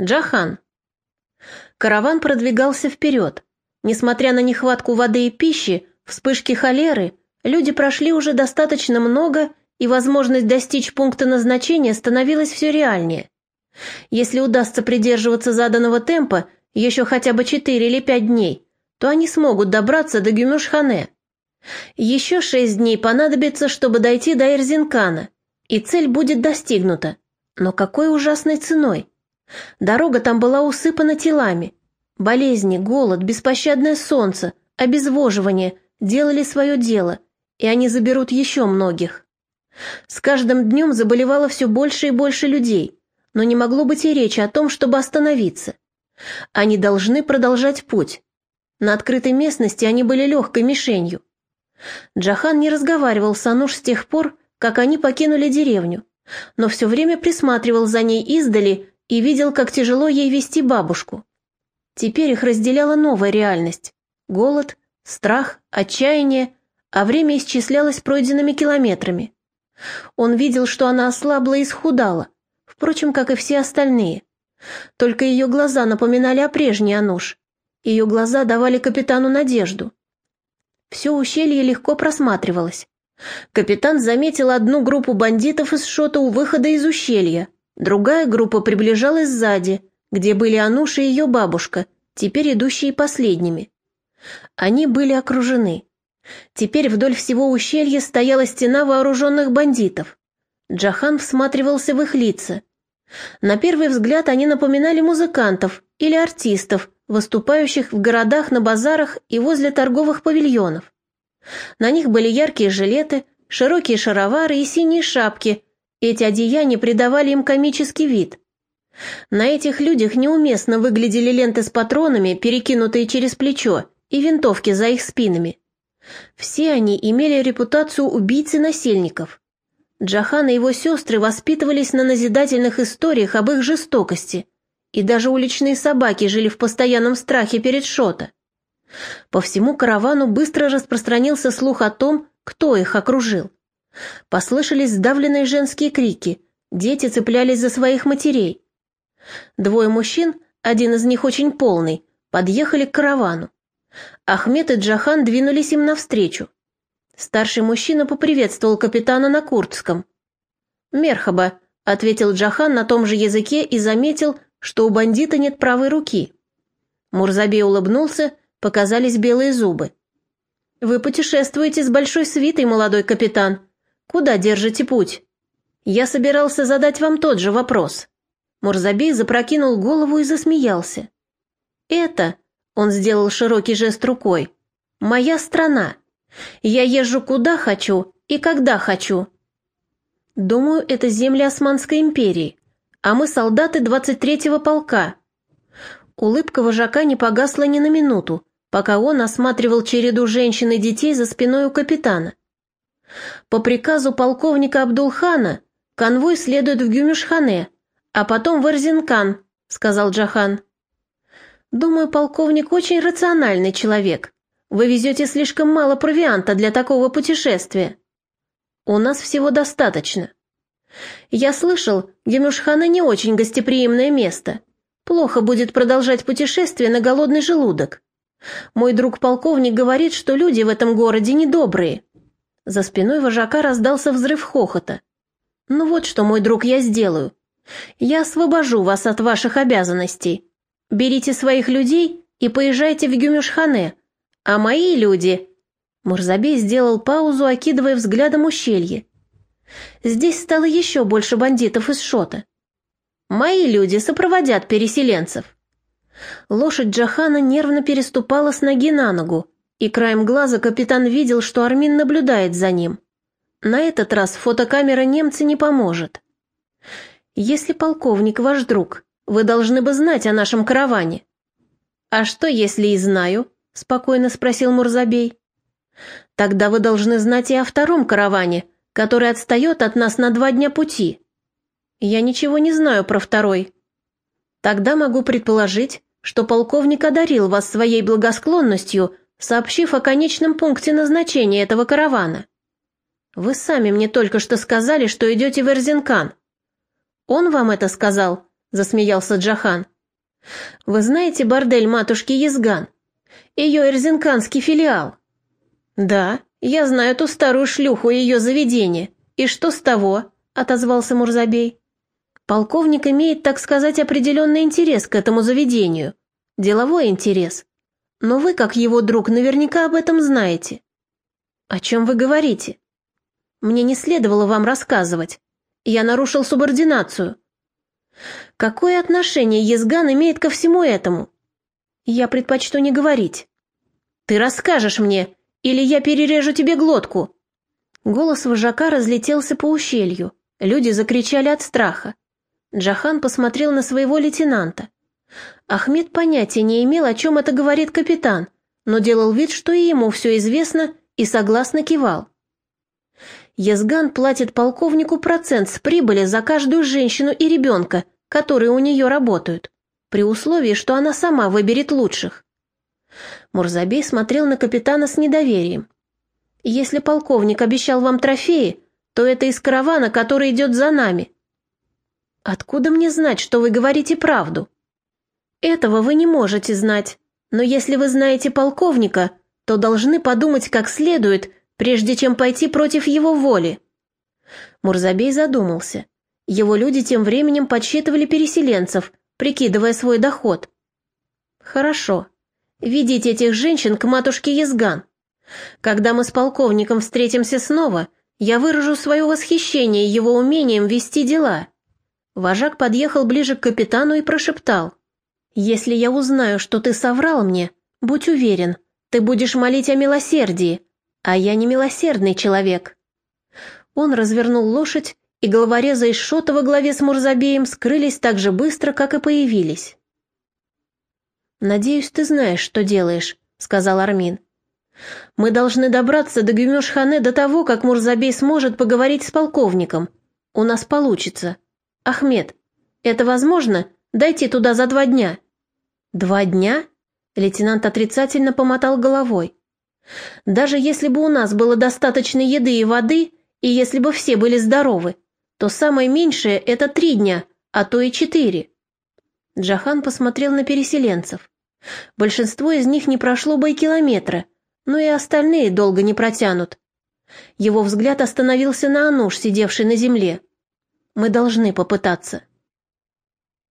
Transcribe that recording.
Джахан. Караван продвигался вперед. Несмотря на нехватку воды и пищи, вспышки холеры, люди прошли уже достаточно много, и возможность достичь пункта назначения становилась все реальнее. Если удастся придерживаться заданного темпа еще хотя бы 4 или 5 дней, то они смогут добраться до Гюмюшхане. Еще шесть дней понадобится, чтобы дойти до Эрзинкана, и цель будет достигнута. Но какой ужасной ценой? Дорога там была усыпана телами. Болезни, голод, беспощадное солнце, обезвоживание делали свое дело, и они заберут еще многих. С каждым днем заболевало все больше и больше людей, но не могло быть и речи о том, чтобы остановиться. Они должны продолжать путь. На открытой местности они были легкой мишенью. Джахан не разговаривал с Ануш с тех пор, как они покинули деревню, но все время присматривал за ней издали и видел, как тяжело ей вести бабушку. Теперь их разделяла новая реальность. Голод, страх, отчаяние, а время исчислялось пройденными километрами. Он видел, что она ослабла и схудала, впрочем, как и все остальные. Только ее глаза напоминали о прежней Ануш. Ее глаза давали капитану надежду. Все ущелье легко просматривалось. Капитан заметил одну группу бандитов из шота у выхода из ущелья, Другая группа приближалась сзади, где были Ануша и ее бабушка, теперь идущие последними. Они были окружены. Теперь вдоль всего ущелья стояла стена вооруженных бандитов. Джахан всматривался в их лица. На первый взгляд они напоминали музыкантов или артистов, выступающих в городах на базарах и возле торговых павильонов. На них были яркие жилеты, широкие шаровары и синие шапки – эти одеяния придавали им комический вид. На этих людях неуместно выглядели ленты с патронами, перекинутые через плечо, и винтовки за их спинами. Все они имели репутацию убийц и насильников. Джахан и его сестры воспитывались на назидательных историях об их жестокости, и даже уличные собаки жили в постоянном страхе перед Шота. По всему каравану быстро распространился слух о том, кто их окружил. Послышались сдавленные женские крики, дети цеплялись за своих матерей. Двое мужчин, один из них очень полный, подъехали к каравану. Ахмед и Джахан двинулись им навстречу. Старший мужчина поприветствовал капитана на курдском. «Мерхаба», — ответил Джахан на том же языке и заметил, что у бандита нет правой руки. Мурзаби улыбнулся, показались белые зубы. «Вы путешествуете с большой свитой, молодой капитан», Куда держите путь? Я собирался задать вам тот же вопрос. Мурзабей запрокинул голову и засмеялся. Это, он сделал широкий жест рукой, моя страна. Я езжу куда хочу и когда хочу. Думаю, это земли Османской империи, а мы солдаты 23-го полка. Улыбка вожака не погасла ни на минуту, пока он осматривал череду женщин и детей за спиной у капитана. По приказу полковника Абдулхана конвой следует в Гюмишхане, а потом в Эрзинкан, сказал Джахан. Думаю, полковник очень рациональный человек. Вы везете слишком мало провианта для такого путешествия. У нас всего достаточно. Я слышал, Гюмюшхана не очень гостеприимное место. Плохо будет продолжать путешествие на голодный желудок. Мой друг-полковник говорит, что люди в этом городе недобрые. За спиной вожака раздался взрыв хохота. «Ну вот что, мой друг, я сделаю. Я освобожу вас от ваших обязанностей. Берите своих людей и поезжайте в Гюмюшхане. А мои люди...» Мурзабей сделал паузу, окидывая взглядом ущелье. Здесь стало еще больше бандитов из Шота. «Мои люди сопроводят переселенцев». Лошадь Джахана нервно переступала с ноги на ногу, и краем глаза капитан видел, что Армин наблюдает за ним. На этот раз фотокамера немца не поможет. «Если полковник ваш друг, вы должны бы знать о нашем караване». «А что, если и знаю?» — спокойно спросил Мурзабей. «Тогда вы должны знать и о втором караване, который отстает от нас на два дня пути». «Я ничего не знаю про второй». «Тогда могу предположить, что полковник одарил вас своей благосклонностью сообщив о конечном пункте назначения этого каравана. Вы сами мне только что сказали, что идете в Эрзинкан. Он вам это сказал? — засмеялся Джахан. «Вы знаете бордель матушки Езган? Ее эрзинканский филиал?» «Да, я знаю ту старую шлюху и ее заведение. И что с того?» — отозвался Мурзабей. «Полковник имеет, так сказать, определенный интерес к этому заведению. Деловой интерес. Но вы, как его друг, наверняка об этом знаете». «О чем вы говорите?» «Мне не следовало вам рассказывать. Я нарушил субординацию». «Какое отношение Езган имеет ко всему этому?» «Я предпочту не говорить». «Ты расскажешь мне, или я перережу тебе глотку!» Голос вожака разлетелся по ущелью. Люди закричали от страха. Джахан посмотрел на своего лейтенанта. Ахмед понятия не имел, о чем это говорит капитан, но делал вид, что и ему все известно, и согласно кивал. Езган платит полковнику процент с прибыли за каждую женщину и ребенка, которые у нее работают, при условии, что она сама выберет лучших. Мурзабей смотрел на капитана с недоверием. «Если полковник обещал вам трофеи, то это из каравана, который идет за нами». «Откуда мне знать, что вы говорите правду?» «Этого вы не можете знать, но если вы знаете полковника, то должны подумать как следует, прежде чем пойти против его воли». Мурзабей задумался. Его люди тем временем подсчитывали переселенцев, прикидывая свой доход. «Хорошо. Ведите этих женщин к матушке Езган. Когда мы с полковником встретимся снова, я выражу свое восхищение его умением вести дела». Вожак подъехал ближе к капитану и прошептал. «Если я узнаю, что ты соврал мне, будь уверен, ты будешь молить о милосердии, а я не милосердный человек». Он развернул лошадь, и головорезы из шота во главе с Мурзабеем скрылись так же быстро, как и появились. «Надеюсь, ты знаешь, что делаешь», — сказал Армин. «Мы должны добраться до Гюмеш-Хане до того, как Мурзабей сможет поговорить с полковником. У нас получится. Ахмед, это возможно? Дайте туда за два дня». «Два дня?» — лейтенант отрицательно помотал головой. «Даже если бы у нас было достаточно еды и воды, и если бы все были здоровы, то самое меньшее — это три дня, а то и четыре». Джахан посмотрел на переселенцев. Большинство из них не прошло бы и километра, но и остальные долго не протянут. Его взгляд остановился на Ануш, сидевшей на земле. «Мы должны попытаться».